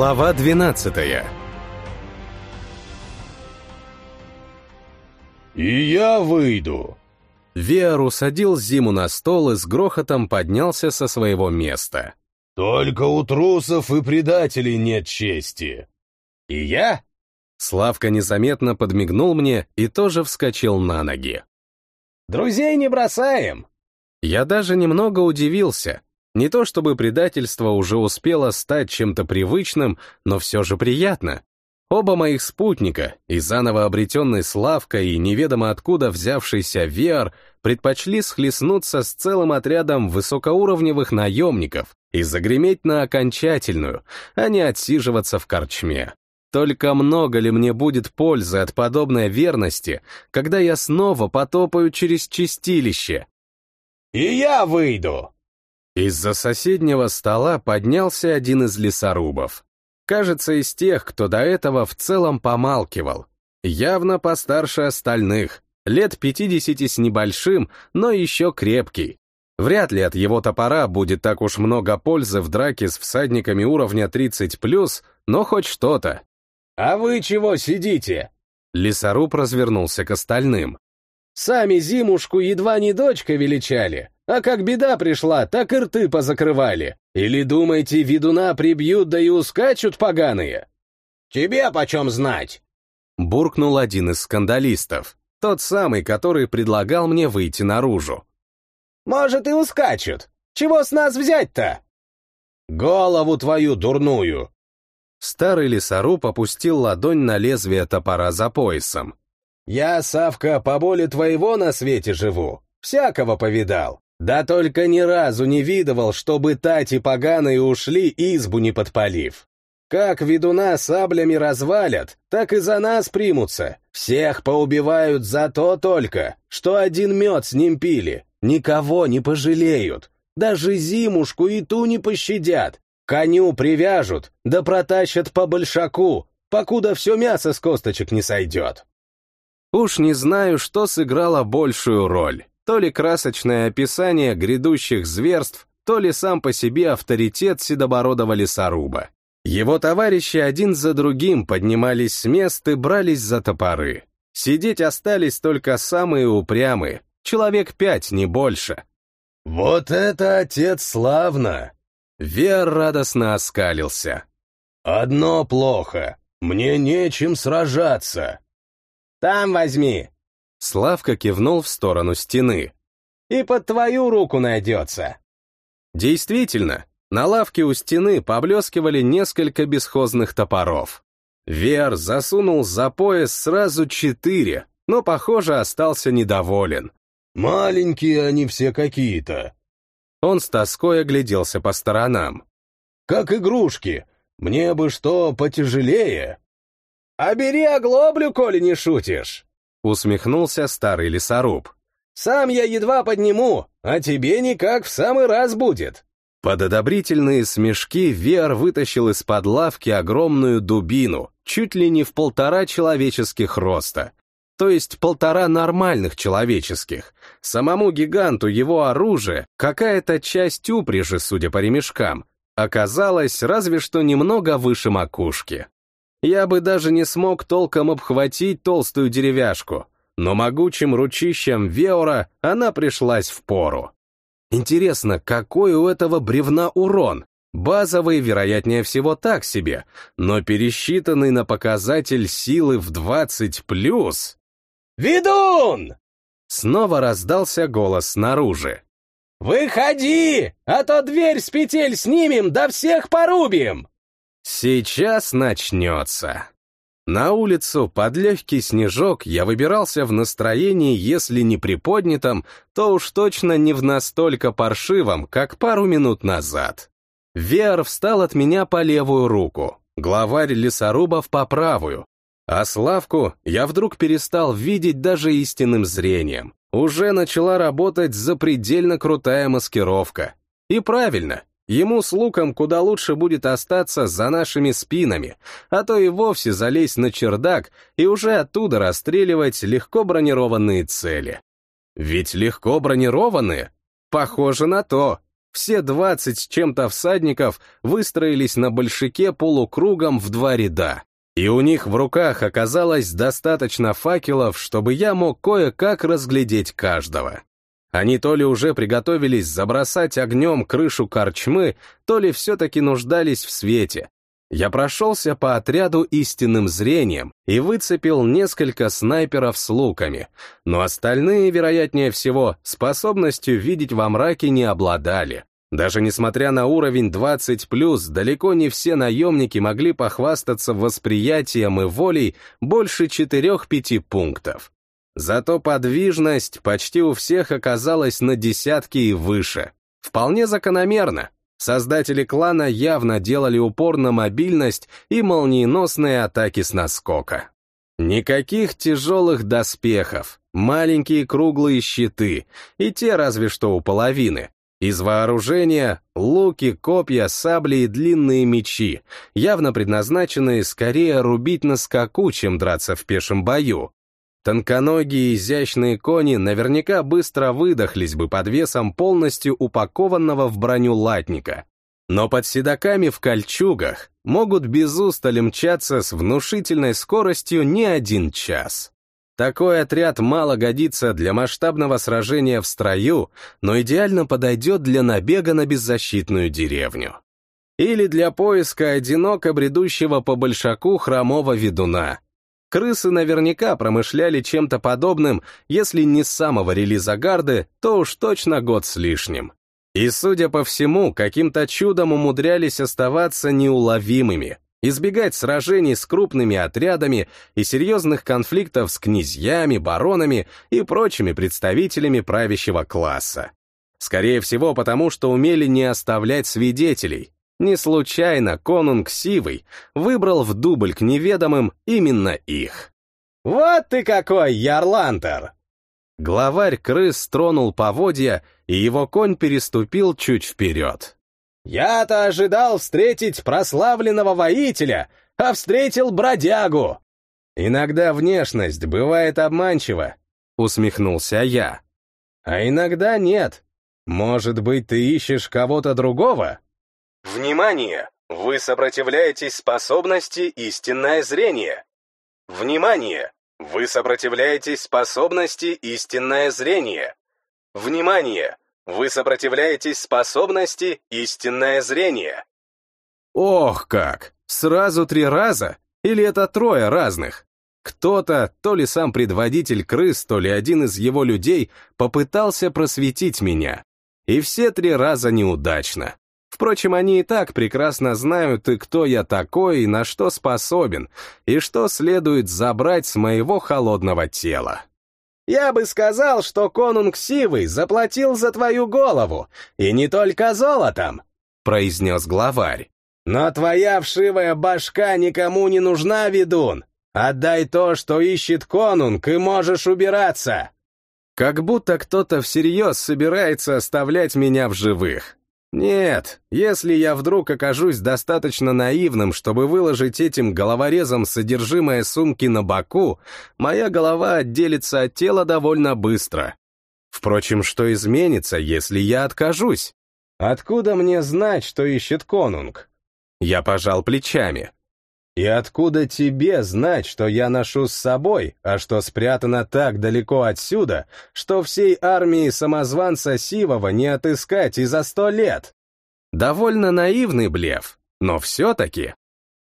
Глава 12 «И я выйду!» Виар усадил Зиму на стол и с грохотом поднялся со своего места. «Только у трусов и предателей нет чести!» «И я?» Славка незаметно подмигнул мне и тоже вскочил на ноги. «Друзей не бросаем!» Я даже немного удивился. Не то чтобы предательство уже успело стать чем-то привычным, но все же приятно. Оба моих спутника, и заново обретенный Славка, и неведомо откуда взявшийся Виар, предпочли схлестнуться с целым отрядом высокоуровневых наемников и загреметь на окончательную, а не отсиживаться в корчме. Только много ли мне будет пользы от подобной верности, когда я снова потопаю через чистилище? «И я выйду!» Из-за соседнего стола поднялся один из лесорубов. Кажется, из тех, кто до этого в целом помалкивал. Явно постарше остальных, лет 50 с небольшим, но еще крепкий. Вряд ли от его топора будет так уж много пользы в драке с всадниками уровня 30+, но хоть что-то. «А вы чего сидите?» Лесоруб развернулся к остальным. «Сами зимушку едва не дочка величали, а как беда пришла, так и рты позакрывали. Или думаете, ведуна прибьют, да и ускачут поганые? Тебе почем знать? Буркнул один из скандалистов, тот самый, который предлагал мне выйти наружу. Может, и ускачут. Чего с нас взять-то? Голову твою дурную! Старый лесоруб опустил ладонь на лезвие топора за поясом. Я, Савка, по боле твоего на свете живу. Всякого повидал. Да только ни разу не видывал, чтобы тати поганые ушли, избу не подпалив. Как ведуна саблями развалят, так и за нас примутся. Всех поубивают за то только, что один мед с ним пили. Никого не пожалеют. Даже зимушку и ту не пощадят. Коню привяжут, да протащат по большаку, покуда все мясо с косточек не сойдет. Уж не знаю, что сыграло большую роль то ли красочное описание грядущих зверств, то ли сам по себе авторитет седобородого лесоруба. Его товарищи один за другим поднимались с мест и брались за топоры. Сидеть остались только самые упрямые, человек пять, не больше. «Вот это, отец, славно!» Вер радостно оскалился. «Одно плохо, мне нечем сражаться». «Там возьми!» Славка кивнул в сторону стены. «И под твою руку найдется!» Действительно, на лавке у стены поблескивали несколько бесхозных топоров. Вер засунул за пояс сразу четыре, но, похоже, остался недоволен. «Маленькие они все какие-то». Он с тоской огляделся по сторонам. «Как игрушки. Мне бы что потяжелее». «А бери оглоблю, коли не шутишь!» Усмехнулся старый лесоруб. «Сам я едва подниму, а тебе никак в самый раз будет». Под одобрительные смешки Вер вытащил из-под лавки огромную дубину, чуть ли не в полтора человеческих роста. То есть полтора нормальных человеческих. Самому гиганту его оружие, какая-то часть упряжи, судя по ремешкам, оказалась разве что немного выше макушки. Я бы даже не смог толком обхватить толстую деревяшку, но могучим ручищем Веора она пришлась в пору. Интересно, какой у этого бревна урон? Базовый, вероятнее всего, так себе, но пересчитанный на показатель силы в 20 плюс. «Ведун!» Снова раздался голос снаружи. «Выходи, а то дверь с петель снимем, да всех порубим!» Сейчас начнется. На улицу под легкий снежок я выбирался в настроении, если не приподнятом, то уж точно не в настолько паршивом, как пару минут назад. Вер встал от меня по левую руку, главарь лесорубов по правую, а Славку я вдруг перестал видеть даже истинным зрением. Уже начала работать запредельно крутая маскировка. И правильно, Ему с луком куда лучше будет остаться за нашими спинами, а то и вовсе залезть на чердак и уже оттуда расстреливать легко бронированные цели. Ведь легко бронированные? Похоже на то. Все двадцать с чем-то всадников выстроились на большаке полукругом в два ряда, и у них в руках оказалось достаточно факелов, чтобы я мог кое-как разглядеть каждого. Они то ли уже приготовились забросать огнем крышу корчмы, то ли все-таки нуждались в свете. Я прошелся по отряду истинным зрением и выцепил несколько снайперов с луками, но остальные, вероятнее всего, способностью видеть во мраке не обладали. Даже несмотря на уровень 20+, далеко не все наемники могли похвастаться восприятием и волей больше 4-5 пунктов. Зато подвижность почти у всех оказалась на десятки и выше. Вполне закономерно. Создатели клана явно делали упор на мобильность и молниеносные атаки с наскока. Никаких тяжелых доспехов, маленькие круглые щиты, и те разве что у половины. Из вооружения — луки, копья, сабли и длинные мечи, явно предназначенные скорее рубить на скаку, чем драться в пешем бою. Тонконогие изящные кони наверняка быстро выдохлись бы под весом полностью упакованного в броню латника. Но под седаками в кольчугах могут без устали мчаться с внушительной скоростью не один час. Такой отряд мало годится для масштабного сражения в строю, но идеально подойдет для набега на беззащитную деревню. Или для поиска одиноко бредущего по большаку хромого ведуна, Крысы наверняка промышляли чем-то подобным, если не с самого релиза гарды, то уж точно год с лишним. И, судя по всему, каким-то чудом умудрялись оставаться неуловимыми, избегать сражений с крупными отрядами и серьезных конфликтов с князьями, баронами и прочими представителями правящего класса. Скорее всего, потому что умели не оставлять свидетелей, не случайно конунг Сивый выбрал в дубль к неведомым именно их. «Вот ты какой, Ярлантер!» Главарь крыс тронул поводья, и его конь переступил чуть вперед. «Я-то ожидал встретить прославленного воителя, а встретил бродягу!» «Иногда внешность бывает обманчива», — усмехнулся я. «А иногда нет. Может быть, ты ищешь кого-то другого?» Внимание! Вы сопротивляетесь способности истинное зрение. Внимание! Вы сопротивляетесь способности истинное зрение. Внимание! Вы сопротивляетесь способности истинное зрение. Ох как! Сразу три раза? Или это трое разных? Кто-то, то ли сам предводитель крыс, то ли один из его людей, попытался просветить меня. И все три раза неудачно. Впрочем, они и так прекрасно знают, и кто я такой, и на что способен, и что следует забрать с моего холодного тела. Я бы сказал, что конунг Сивый заплатил за твою голову, и не только золотом, — произнес главарь. Но твоя вшивая башка никому не нужна, ведун. Отдай то, что ищет конунг, и можешь убираться. Как будто кто-то всерьез собирается оставлять меня в живых. Нет, если я вдруг окажусь достаточно наивным, чтобы выложить этим головорезом содержимое сумки на боку, моя голова отделится от тела довольно быстро. Впрочем, что изменится, если я откажусь? Откуда мне знать, что ищет конунг? Я пожал плечами. И откуда тебе знать, что я ношу с собой, а что спрятано так далеко отсюда, что всей армии самозванца Сивова не отыскать и за сто лет? Довольно наивный блеф, но все-таки.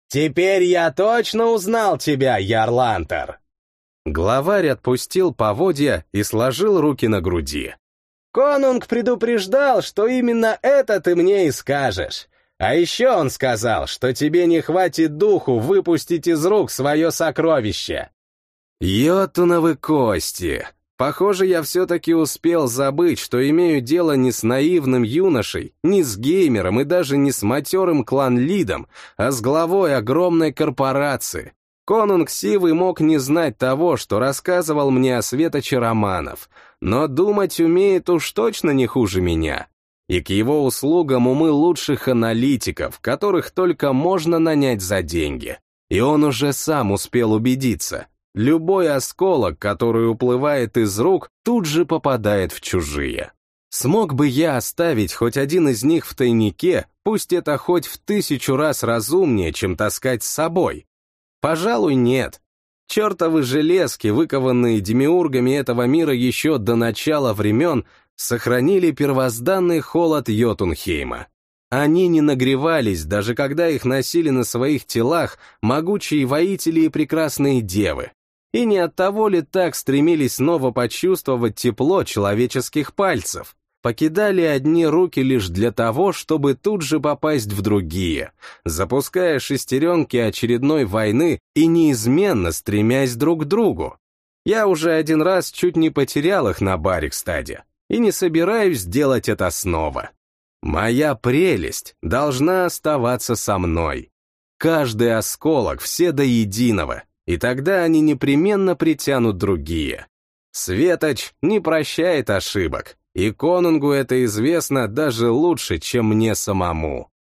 «Теперь я точно узнал тебя, Ярлантер!» Главарь отпустил поводья и сложил руки на груди. «Конунг предупреждал, что именно это ты мне и скажешь. А еще он сказал, что тебе не хватит духу выпустить из рук свое сокровище. Йотуновы кости. Похоже, я все-таки успел забыть, что имею дело не с наивным юношей, не с геймером и даже не с матерым клан-лидом, а с главой огромной корпорации. Конунг Сивый мог не знать того, что рассказывал мне о светоче романов, но думать умеет уж точно не хуже меня и к его услугам умы лучших аналитиков, которых только можно нанять за деньги. И он уже сам успел убедиться. Любой осколок, который уплывает из рук, тут же попадает в чужие. Смог бы я оставить хоть один из них в тайнике, пусть это хоть в тысячу раз разумнее, чем таскать с собой? Пожалуй, нет. Чертовы железки, выкованные демиургами этого мира еще до начала времен, сохранили первозданный холод Йотунхейма. Они не нагревались, даже когда их носили на своих телах могучие воители и прекрасные девы. И не от того ли так стремились снова почувствовать тепло человеческих пальцев? Покидали одни руки лишь для того, чтобы тут же попасть в другие, запуская шестеренки очередной войны и неизменно стремясь друг к другу. Я уже один раз чуть не потерял их на Барикстаде и не собираюсь делать это снова. Моя прелесть должна оставаться со мной. Каждый осколок, все до единого, и тогда они непременно притянут другие. Светоч не прощает ошибок, и Конунгу это известно даже лучше, чем мне самому.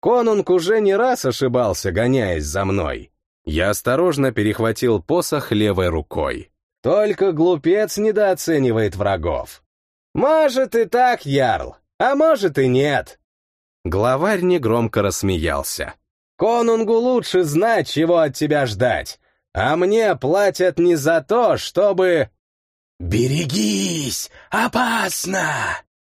Конунг уже не раз ошибался, гоняясь за мной. Я осторожно перехватил посох левой рукой. Только глупец недооценивает врагов. Может и так, Ярл, а может и нет. Главарь негромко рассмеялся. Конунгу лучше знать, чего от тебя ждать, а мне платят не за то, чтобы... «Берегись! Опасно!»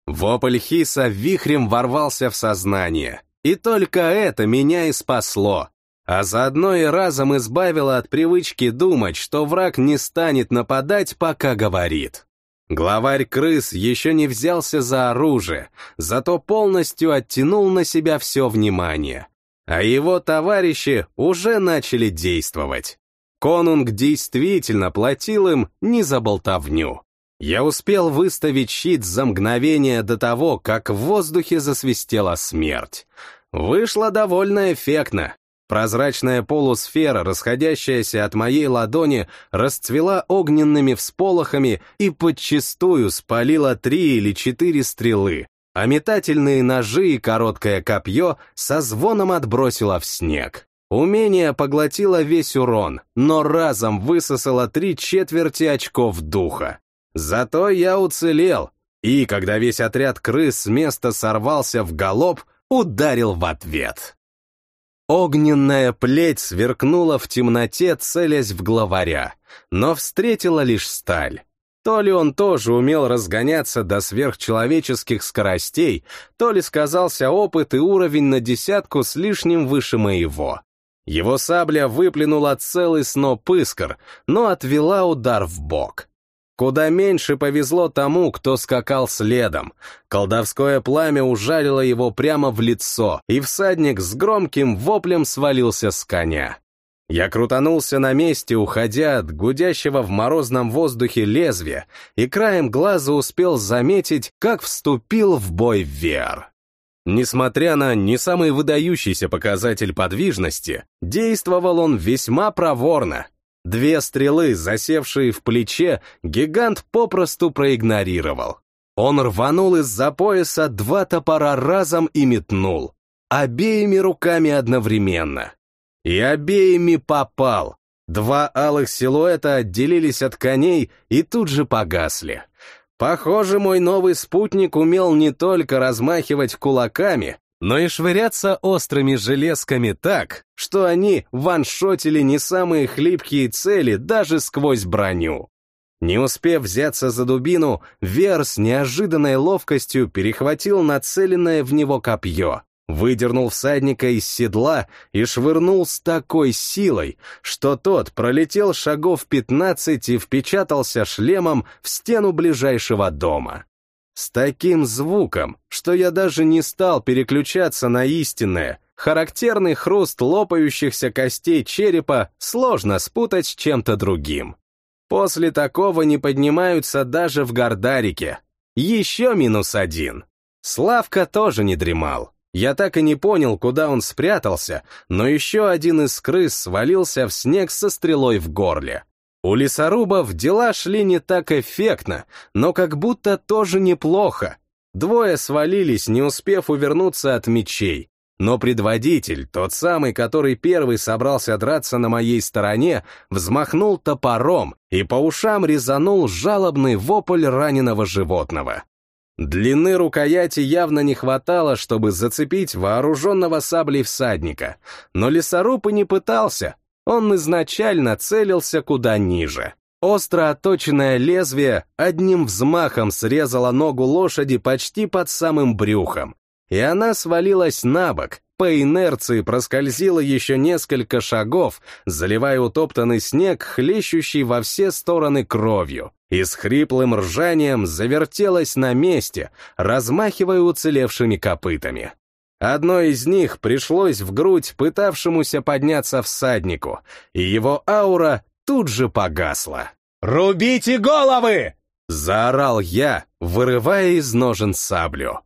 Вопль Хиса вихрем ворвался в сознание, и только это меня и спасло, а заодно и разом избавило от привычки думать, что враг не станет нападать, пока говорит. Главарь крыс еще не взялся за оружие, зато полностью оттянул на себя все внимание. А его товарищи уже начали действовать. Конунг действительно платил им не за болтовню. Я успел выставить щит за мгновение до того, как в воздухе засвистела смерть. Вышло довольно эффектно, Прозрачная полусфера, расходящаяся от моей ладони, расцвела огненными всполохами и подчистую спалила три или четыре стрелы, а метательные ножи и короткое копье со звоном отбросило в снег. Умение поглотило весь урон, но разом высосало три четверти очков духа. Зато я уцелел, и, когда весь отряд крыс с места сорвался в галоп, ударил в ответ. Огненная плеть сверкнула в темноте, целясь в главаря, но встретила лишь сталь. То ли он тоже умел разгоняться до сверхчеловеческих скоростей, то ли сказался опыт и уровень на десятку с лишним выше моего. Его сабля выплюнула целый сноп искр, но отвела удар в бок. Куда меньше повезло тому, кто скакал следом. Колдовское пламя ужалило его прямо в лицо, и всадник с громким воплем свалился с коня. Я крутанулся на месте, уходя от гудящего в морозном воздухе лезвия, и краем глаза успел заметить, как вступил в бой Вер. Несмотря на не самый выдающийся показатель подвижности, действовал он весьма проворно, Две стрелы, засевшие в плече, гигант попросту проигнорировал. Он рванул из-за пояса два топора разом и метнул. Обеими руками одновременно. И обеими попал. Два алых силуэта отделились от коней и тут же погасли. Похоже, мой новый спутник умел не только размахивать кулаками, но и швыряться острыми железками так, что они ваншотили не самые хлипкие цели даже сквозь броню. Не успев взяться за дубину, Вер с неожиданной ловкостью перехватил нацеленное в него копье, выдернул всадника из седла и швырнул с такой силой, что тот пролетел шагов пятнадцать и впечатался шлемом в стену ближайшего дома. С таким звуком, что я даже не стал переключаться на истинное, характерный хруст лопающихся костей черепа сложно спутать с чем-то другим. После такого не поднимаются даже в Гордарике. Еще минус один. Славка тоже не дремал. Я так и не понял, куда он спрятался, но еще один из крыс свалился в снег со стрелой в горле. У лесорубов дела шли не так эффектно, но как будто тоже неплохо. Двое свалились, не успев увернуться от мечей. Но предводитель, тот самый, который первый собрался драться на моей стороне, взмахнул топором и по ушам резанул жалобный вопль раненого животного. Длины рукояти явно не хватало, чтобы зацепить вооруженного саблей всадника, но лесоруб и не пытался, он изначально целился куда ниже. Остро оточенное лезвие одним взмахом срезало ногу лошади почти под самым брюхом, и она свалилась на бок, по инерции проскользила еще несколько шагов, заливая утоптанный снег, хлещущий во все стороны кровью, и с хриплым ржанием завертелась на месте, размахивая уцелевшими копытами. Одно из них пришлось в грудь пытавшемуся подняться всаднику, и его аура тут же погасла. «Рубите головы!» — заорал я, вырывая из ножен саблю.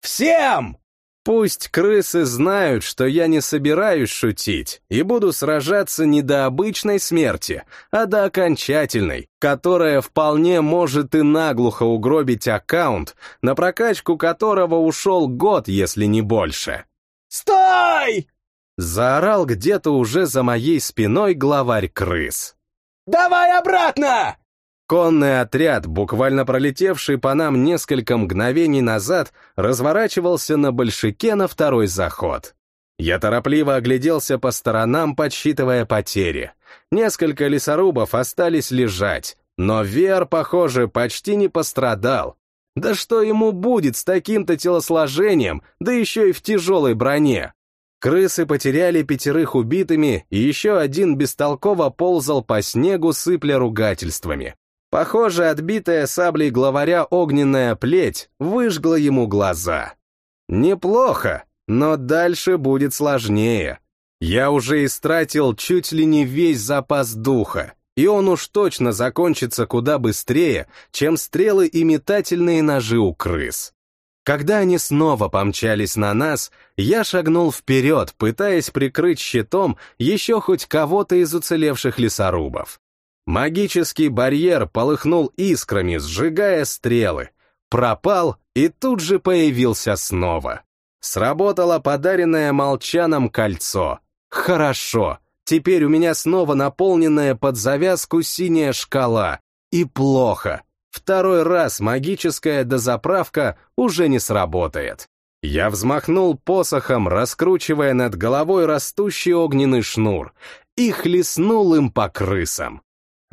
«Всем!» Пусть крысы знают, что я не собираюсь шутить и буду сражаться не до обычной смерти, а до окончательной, которая вполне может и наглухо угробить аккаунт, на прокачку которого ушел год, если не больше. «Стой!» — заорал где-то уже за моей спиной главарь крыс. «Давай обратно!» Конный отряд, буквально пролетевший по нам несколько мгновений назад, разворачивался на большаке на второй заход. Я торопливо огляделся по сторонам, подсчитывая потери. Несколько лесорубов остались лежать, но Вер, похоже, почти не пострадал. Да что ему будет с таким-то телосложением, да еще и в тяжелой броне? Крысы потеряли пятерых убитыми, и еще один бестолково ползал по снегу, сыпля ругательствами. Похоже, отбитая саблей главаря огненная плеть выжгла ему глаза. Неплохо, но дальше будет сложнее. Я уже истратил чуть ли не весь запас духа, и он уж точно закончится куда быстрее, чем стрелы и метательные ножи у крыс. Когда они снова помчались на нас, я шагнул вперед, пытаясь прикрыть щитом еще хоть кого-то из уцелевших лесорубов. Магический барьер полыхнул искрами, сжигая стрелы. Пропал и тут же появился снова. Сработало подаренное молчаном кольцо. Хорошо, теперь у меня снова наполненная под завязку синяя шкала. И плохо. Второй раз магическая дозаправка уже не сработает. Я взмахнул посохом, раскручивая над головой растущий огненный шнур, и хлестнул им по крысам.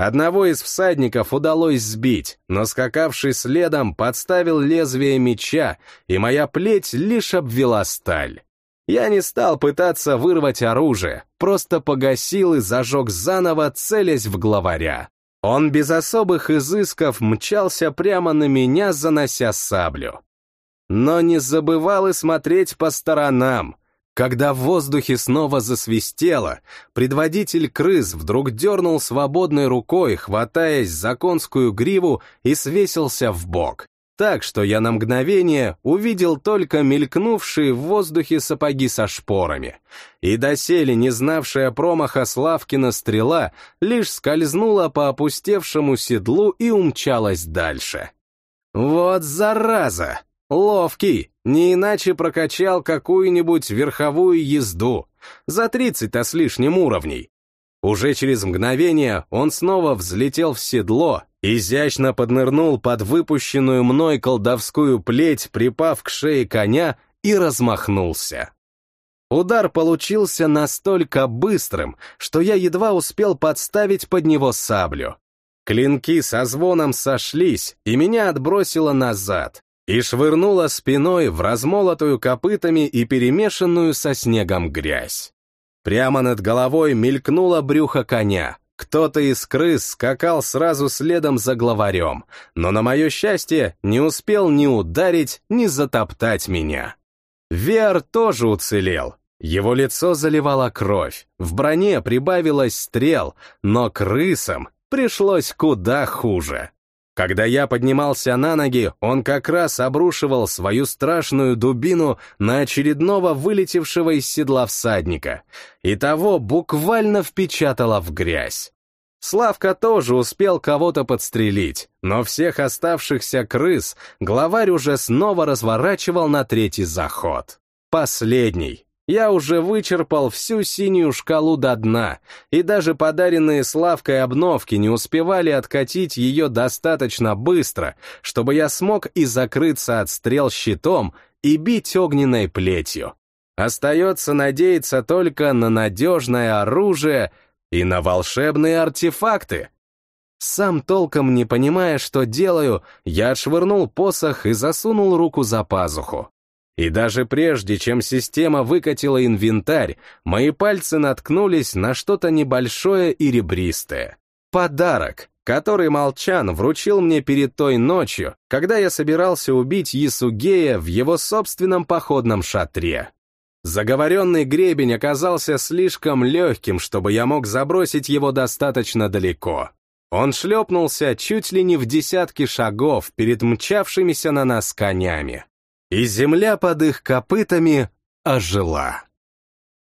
Одного из всадников удалось сбить, но скакавший следом подставил лезвие меча, и моя плеть лишь обвела сталь. Я не стал пытаться вырвать оружие, просто погасил и зажег заново, целясь в главаря. Он без особых изысков мчался прямо на меня, занося саблю. Но не забывал и смотреть по сторонам, когда в воздухе снова засвистело, предводитель крыс вдруг дернул свободной рукой, хватаясь за конскую гриву и свесился в бок, так что я на мгновение увидел только мелькнувшие в воздухе сапоги со шпорами. И доселе не знавшая промаха Славкина стрела лишь скользнула по опустевшему седлу и умчалась дальше. Вот зараза! Ловкий, не иначе прокачал какую-нибудь верховую езду, за 30-то с лишним уровней. Уже через мгновение он снова взлетел в седло, изящно поднырнул под выпущенную мной колдовскую плеть, припав к шее коня и размахнулся. Удар получился настолько быстрым, что я едва успел подставить под него саблю. Клинки со звоном сошлись, и меня отбросило назад и швырнула спиной в размолотую копытами и перемешанную со снегом грязь. Прямо над головой мелькнуло брюхо коня. Кто-то из крыс скакал сразу следом за главарем, но, на мое счастье, не успел ни ударить, ни затоптать меня. Вер тоже уцелел. Его лицо заливало кровь, в броне прибавилось стрел, но крысам пришлось куда хуже. Когда я поднимался на ноги, он как раз обрушивал свою страшную дубину на очередного вылетевшего из седла всадника, и того буквально впечатало в грязь. Славка тоже успел кого-то подстрелить, но всех оставшихся крыс главарь уже снова разворачивал на третий заход. Последний. Я уже вычерпал всю синюю шкалу до дна, и даже подаренные Славкой обновки не успевали откатить ее достаточно быстро, чтобы я смог и закрыться от стрел щитом, и бить огненной плетью. Остается надеяться только на надежное оружие и на волшебные артефакты. Сам толком не понимая, что делаю, я отшвырнул посох и засунул руку за пазуху. И даже прежде, чем система выкатила инвентарь, мои пальцы наткнулись на что-то небольшое и ребристое. Подарок, который Молчан вручил мне перед той ночью, когда я собирался убить Ясугея в его собственном походном шатре. Заговоренный гребень оказался слишком легким, чтобы я мог забросить его достаточно далеко. Он шлепнулся чуть ли не в десятки шагов перед мчавшимися на нас конями и земля под их копытами ожила.